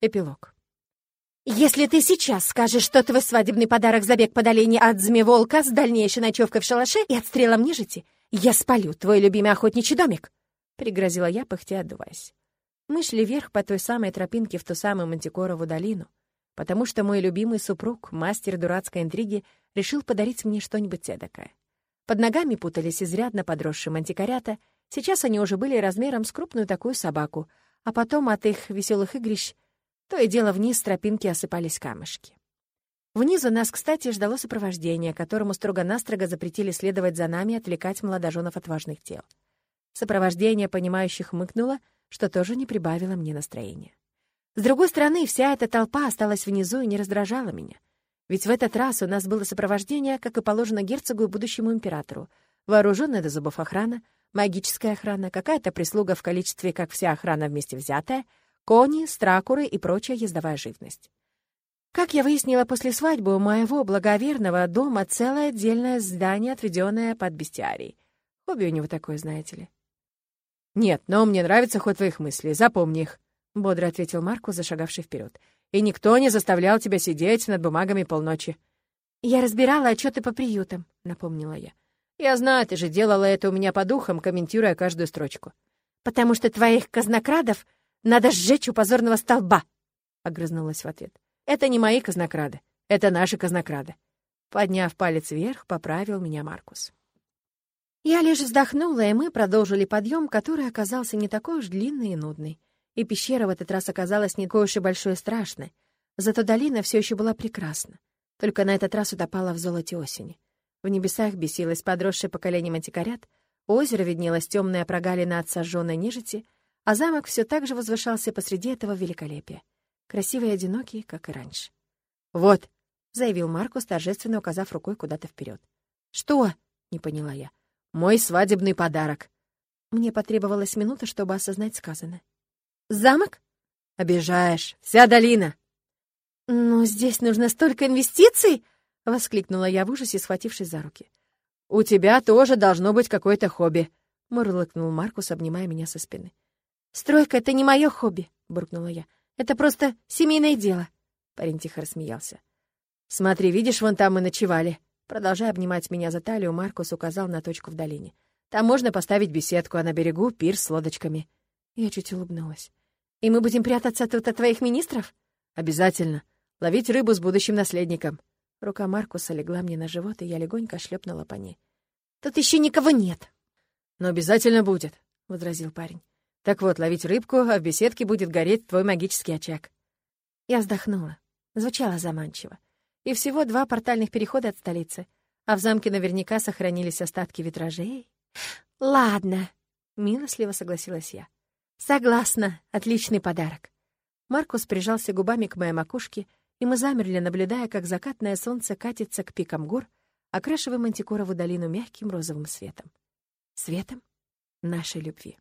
Эпилог. «Если ты сейчас скажешь, что твой свадебный подарок — забег по долине от змееволка с дальнейшей ночевкой в шалаше и отстрелом нежити, я спалю твой любимый охотничий домик!» — пригрозила я, пыхтя отдуваясь. Мы шли вверх по той самой тропинке в ту самую Мантикорову долину, потому что мой любимый супруг, мастер дурацкой интриги, решил подарить мне что-нибудь эдакое. Под ногами путались изрядно подросшие мантикорята, сейчас они уже были размером с крупную такую собаку, а потом от их веселых игрищ то и дело вниз с тропинки осыпались камешки. Внизу нас, кстати, ждало сопровождение, которому строго-настрого запретили следовать за нами и отвлекать молодоженов от важных дел. Сопровождение понимающих мыкнуло, что тоже не прибавило мне настроения. С другой стороны, вся эта толпа осталась внизу и не раздражала меня. Ведь в этот раз у нас было сопровождение, как и положено герцогу и будущему императору, вооруженная до зубов охрана, магическая охрана, какая-то прислуга в количестве, как вся охрана вместе взятая — кони, стракуры и прочая ездовая живность. Как я выяснила после свадьбы, у моего благоверного дома целое отдельное здание, отведенное под бестиарий. Хобби у него такое, знаете ли. «Нет, но мне нравится ход твоих мыслей, запомни их», — бодро ответил Марко, зашагавший вперед. «И никто не заставлял тебя сидеть над бумагами полночи». «Я разбирала отчеты по приютам», — напомнила я. «Я знаю, ты же делала это у меня по духам, комментируя каждую строчку». «Потому что твоих казнокрадов надо сжечь у позорного столба!» — огрызнулась в ответ. «Это не мои казнокрады, это наши казнокрады». Подняв палец вверх, поправил меня Маркус. Я лишь вздохнула, и мы продолжили подъем, который оказался не такой уж длинный и нудный. И пещера в этот раз оказалась не такой уж и большой и страшной. Зато долина все еще была прекрасна. Только на этот раз утопала в золоте осени. В небесах бесилось подросшее поколение мантикорят, озеро виднелось темная прогалина от сожженной нежити — а замок все так же возвышался посреди этого великолепия, красивый и одинокий, как и раньше. «Вот», — заявил Маркус, торжественно указав рукой куда-то вперед. «Что?» — не поняла я. «Мой свадебный подарок». Мне потребовалась минута, чтобы осознать сказанное. «Замок?» «Обижаешь. Вся долина». «Но здесь нужно столько инвестиций!» — воскликнула я в ужасе, схватившись за руки. «У тебя тоже должно быть какое-то хобби», — мурлыкнул Маркус, обнимая меня со спины. «Стройка — это не мое хобби», — буркнула я. «Это просто семейное дело». Парень тихо рассмеялся. «Смотри, видишь, вон там мы ночевали». Продолжая обнимать меня за талию, Маркус указал на точку в долине. «Там можно поставить беседку, а на берегу — пир с лодочками». Я чуть улыбнулась. «И мы будем прятаться тут от твоих министров?» «Обязательно. Ловить рыбу с будущим наследником». Рука Маркуса легла мне на живот, и я легонько шлепнула по ней. «Тут еще никого нет». «Но обязательно будет», — возразил парень. Так вот, ловить рыбку, а в беседке будет гореть твой магический очаг». Я вздохнула. Звучало заманчиво. И всего два портальных перехода от столицы. А в замке наверняка сохранились остатки витражей. «Ладно», — милостливо согласилась я. «Согласна. Отличный подарок». Маркус прижался губами к моей макушке, и мы замерли, наблюдая, как закатное солнце катится к пикам гор, окрашивая Мантикорову долину мягким розовым светом. Светом нашей любви.